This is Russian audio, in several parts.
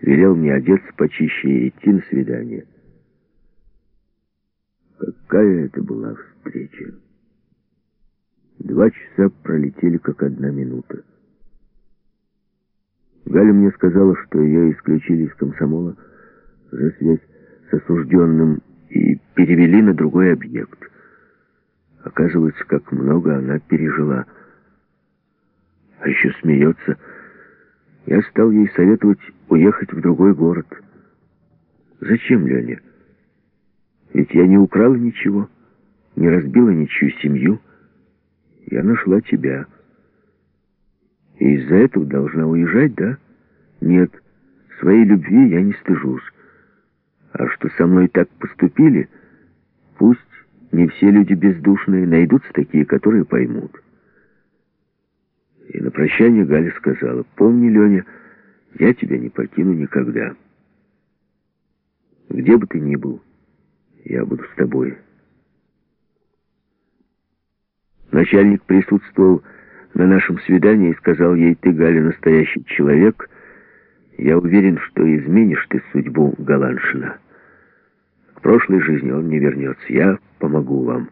велел мне одеться почище и идти на свидание. Какая это была встреча! Два часа пролетели, как одна минута. Галя мне сказала, что ее исключили из комсомола за связь с осужденным и перевели на другой объект. Оказывается, как много она пережила. А еще смеется. Я стал ей советовать уехать в другой город. Зачем, Леня? Ведь я не украла ничего, не разбила ничью семью. Я нашла тебя. И из-за этого должна уезжать, да? Нет, своей любви я не стыжусь. А что со мной так поступили, пусть не все люди бездушные, найдутся такие, которые поймут. И на прощание Галя сказала, «Помни, Леня, я тебя не покину никогда. Где бы ты ни был, я буду с тобой». Начальник присутствовал на нашем свидании и сказал ей, «Ты, Галя, настоящий человек. Я уверен, что изменишь ты судьбу Галаншина». В прошлой жизни он не вернется. Я помогу вам.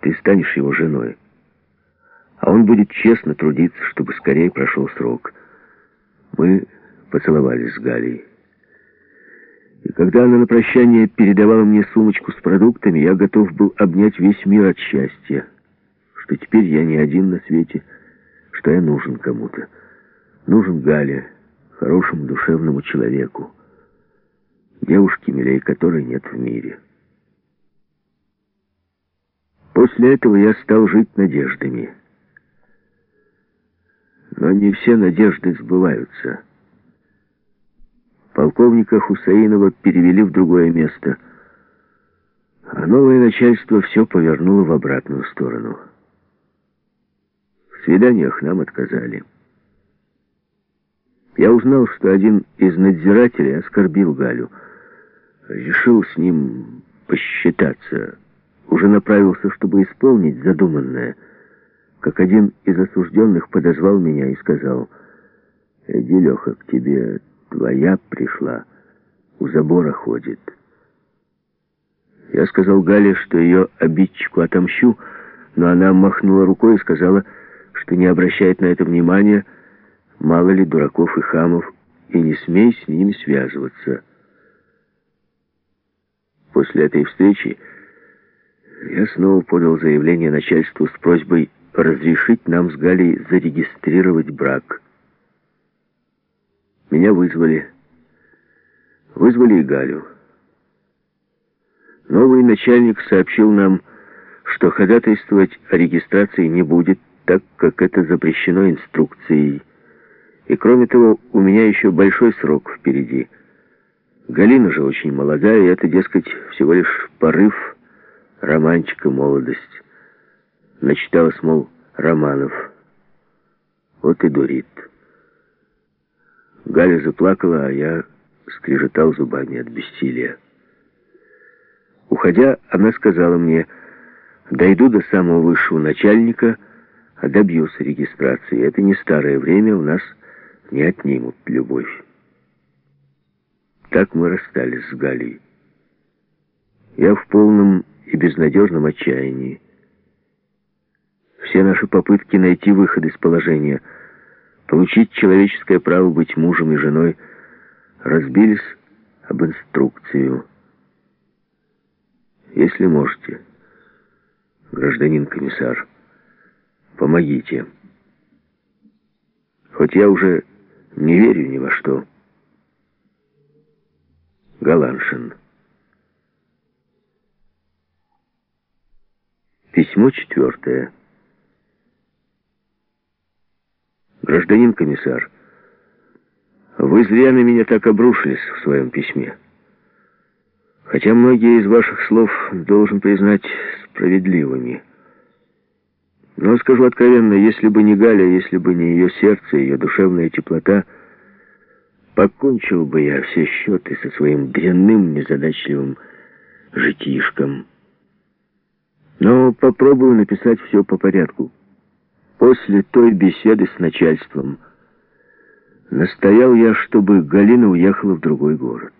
Ты станешь его женой. А он будет честно трудиться, чтобы скорее прошел срок. Мы поцеловались с Галей. И когда она на прощание передавала мне сумочку с продуктами, я готов был обнять весь мир от счастья. Что теперь я не один на свете, что я нужен кому-то. Нужен Гале, хорошему душевному человеку девушки, милей которой нет в мире. После этого я стал жить надеждами. Но не все надежды сбываются. Полковника Хусаинова перевели в другое место, а новое начальство все повернуло в обратную сторону. В свиданиях нам отказали. Я узнал, что один из надзирателей оскорбил Галю — решил с ним посчитаться. Уже направился, чтобы исполнить задуманное, как один из осужденных подозвал меня и сказал, «Иди, Леха, к тебе твоя пришла, у забора ходит». Я сказал Гале, что ее обидчику отомщу, но она махнула рукой и сказала, что не обращает на это внимания, мало ли дураков и хамов, и не смей с ними связываться. После этой встречи я снова подал заявление начальству с просьбой разрешить нам с Галей зарегистрировать брак. Меня вызвали. Вызвали и Галю. Новый начальник сообщил нам, что ходатайствовать о регистрации не будет, так как это запрещено инструкцией. И кроме того, у меня еще большой срок впереди — Галина же очень молодая, и это, дескать, всего лишь порыв, романтика, молодость. Начиталась, мол, романов. Вот и дурит. Галя заплакала, а я скрежетал зубами от бессилия. Уходя, она сказала мне, дойду до самого высшего начальника, а добьюсь регистрации. Это не старое время, у нас не отнимут любовь. Так мы расстались с Галей. Я в полном и безнадежном отчаянии. Все наши попытки найти выход из положения, получить человеческое право быть мужем и женой, разбились об инструкцию. Если можете, гражданин комиссар, помогите. Хоть я уже не верю ни во что, Галаншин. Письмо четвертое. Гражданин комиссар, вы зря на меня так обрушились в своем письме. Хотя многие из ваших слов, должен признать, справедливыми. Но скажу откровенно, если бы не Галя, если бы не ее сердце, ее душевная теплота — Покончил бы я все счеты со своим дрянным, незадачливым житишком. Но попробую написать все по порядку. После той беседы с начальством Настоял я, чтобы Галина уехала в другой город.